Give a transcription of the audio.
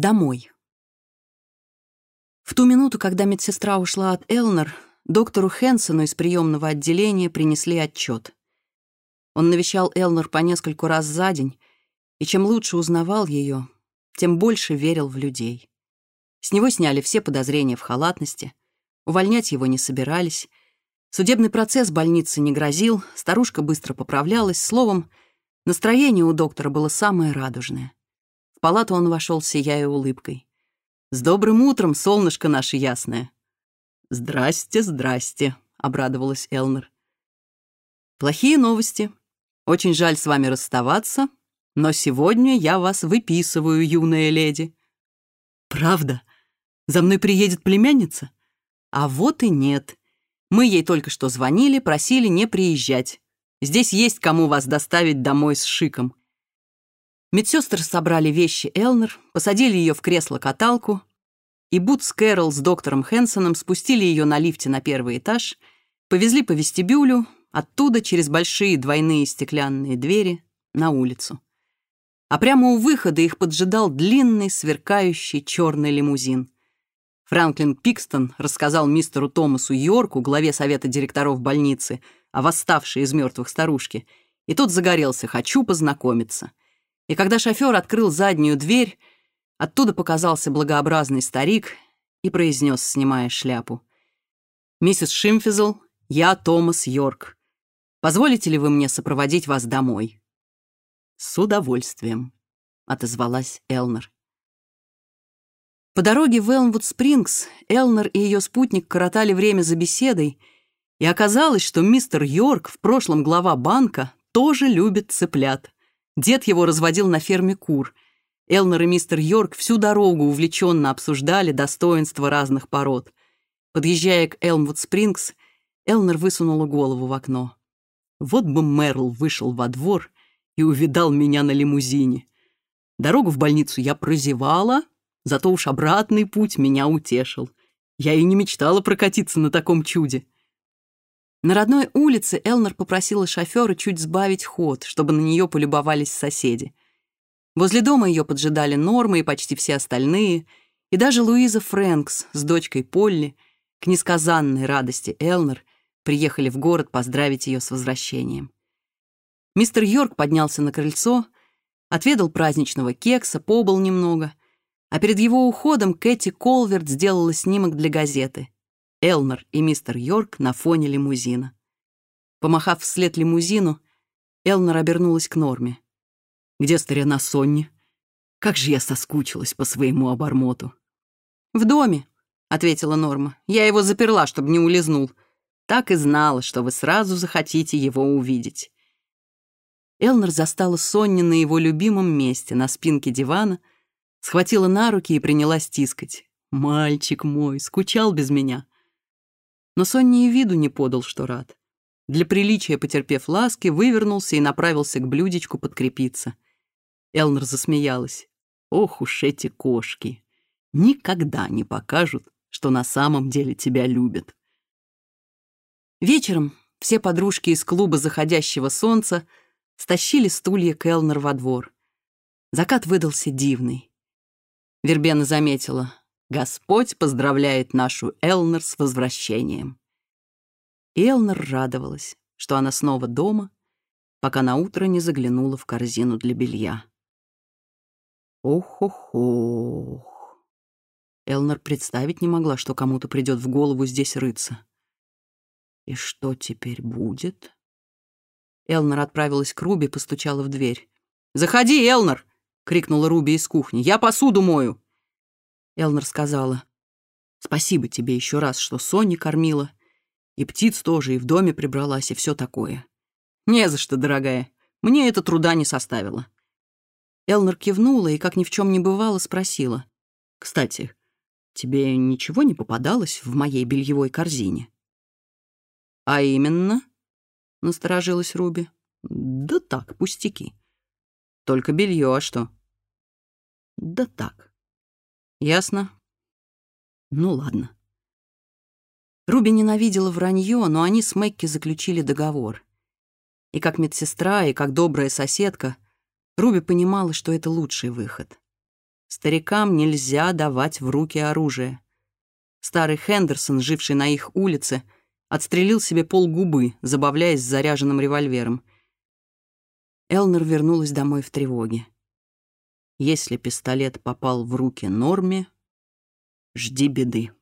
Домой. В ту минуту, когда медсестра ушла от Элнер, доктору Хэнсону из приемного отделения принесли отчет. Он навещал Элнер по нескольку раз за день, и чем лучше узнавал ее, тем больше верил в людей. С него сняли все подозрения в халатности, увольнять его не собирались, судебный процесс больницы не грозил, старушка быстро поправлялась, словом, настроение у доктора было самое радужное. В палату он вошел, сияя улыбкой. «С добрым утром, солнышко наше ясное!» «Здрасте, здрасте», — обрадовалась Элнер. «Плохие новости. Очень жаль с вами расставаться, но сегодня я вас выписываю, юная леди». «Правда? За мной приедет племянница?» «А вот и нет. Мы ей только что звонили, просили не приезжать. Здесь есть кому вас доставить домой с шиком». Медсестры собрали вещи Элнер, посадили ее в кресло-каталку, и Бутс Кэрол с доктором Хэнсоном спустили ее на лифте на первый этаж, повезли по вестибюлю, оттуда через большие двойные стеклянные двери на улицу. А прямо у выхода их поджидал длинный, сверкающий черный лимузин. Франклин Пикстон рассказал мистеру Томасу Йорку, главе совета директоров больницы, о восставшей из мертвых старушке, и тот загорелся «Хочу познакомиться». И когда шофер открыл заднюю дверь, оттуда показался благообразный старик и произнес, снимая шляпу. «Миссис Шимфизл, я Томас Йорк. Позволите ли вы мне сопроводить вас домой?» «С удовольствием», — отозвалась Элнер. По дороге в Элмвуд-Спрингс Элнер и ее спутник коротали время за беседой, и оказалось, что мистер Йорк, в прошлом глава банка, тоже любит цыплят. Дед его разводил на ферме кур. Элнер и мистер Йорк всю дорогу увлеченно обсуждали достоинства разных пород. Подъезжая к Элмвуд-Спрингс, Элнер высунула голову в окно. «Вот бы Мерл вышел во двор и увидал меня на лимузине. Дорогу в больницу я прозевала, зато уж обратный путь меня утешил. Я и не мечтала прокатиться на таком чуде». На родной улице Элнер попросила шофера чуть сбавить ход, чтобы на нее полюбовались соседи. Возле дома ее поджидали Норма и почти все остальные, и даже Луиза Фрэнкс с дочкой Полли, к несказанной радости Элнер, приехали в город поздравить ее с возвращением. Мистер Йорк поднялся на крыльцо, отведал праздничного кекса, побыл немного — а перед его уходом Кэти Колверт сделала снимок для газеты. Элнер и мистер Йорк на фоне лимузина. Помахав вслед лимузину, Элнер обернулась к Норме. «Где старина Сонни? Как же я соскучилась по своему обормоту!» «В доме», — ответила Норма. «Я его заперла, чтобы не улизнул. Так и знала, что вы сразу захотите его увидеть». Элнер застала Сонни на его любимом месте, на спинке дивана, схватила на руки и принялась тискать. «Мальчик мой, скучал без меня?» Но Сонни и виду не подал, что рад. Для приличия, потерпев ласки, вывернулся и направился к блюдечку подкрепиться. Элнер засмеялась. «Ох уж эти кошки! Никогда не покажут, что на самом деле тебя любят». Вечером все подружки из клуба заходящего солнца стащили стулья к Элнер во двор. Закат выдался дивный. Вербена заметила. «Господь поздравляет нашу Элнер с возвращением». И Элнер радовалась, что она снова дома, пока на утро не заглянула в корзину для белья. Ох-ох-ох. Элнер представить не могла, что кому-то придет в голову здесь рыться. И что теперь будет? Элнер отправилась к Руби, постучала в дверь. «Заходи, Элнер!» — крикнула Руби из кухни. «Я посуду мою!» Элнерс сказала. «Спасибо тебе еще раз, что Сони кормила. И птиц тоже, и в доме прибралась, и все такое». «Не за что, дорогая. Мне это труда не составило». Элнер кивнула и, как ни в чем не бывало, спросила. «Кстати, тебе ничего не попадалось в моей бельевой корзине?» «А именно?» — насторожилась Руби. «Да так, пустяки. Только белье, а что?» «Да так». Ясно? Ну ладно. Руби ненавидела вранье, но они с Мэкки заключили договор. И как медсестра, и как добрая соседка, Руби понимала, что это лучший выход. Старикам нельзя давать в руки оружие. Старый Хендерсон, живший на их улице, отстрелил себе полгубы, забавляясь с заряженным револьвером. Элнер вернулась домой в тревоге. Если пистолет попал в руки Норме, жди беды.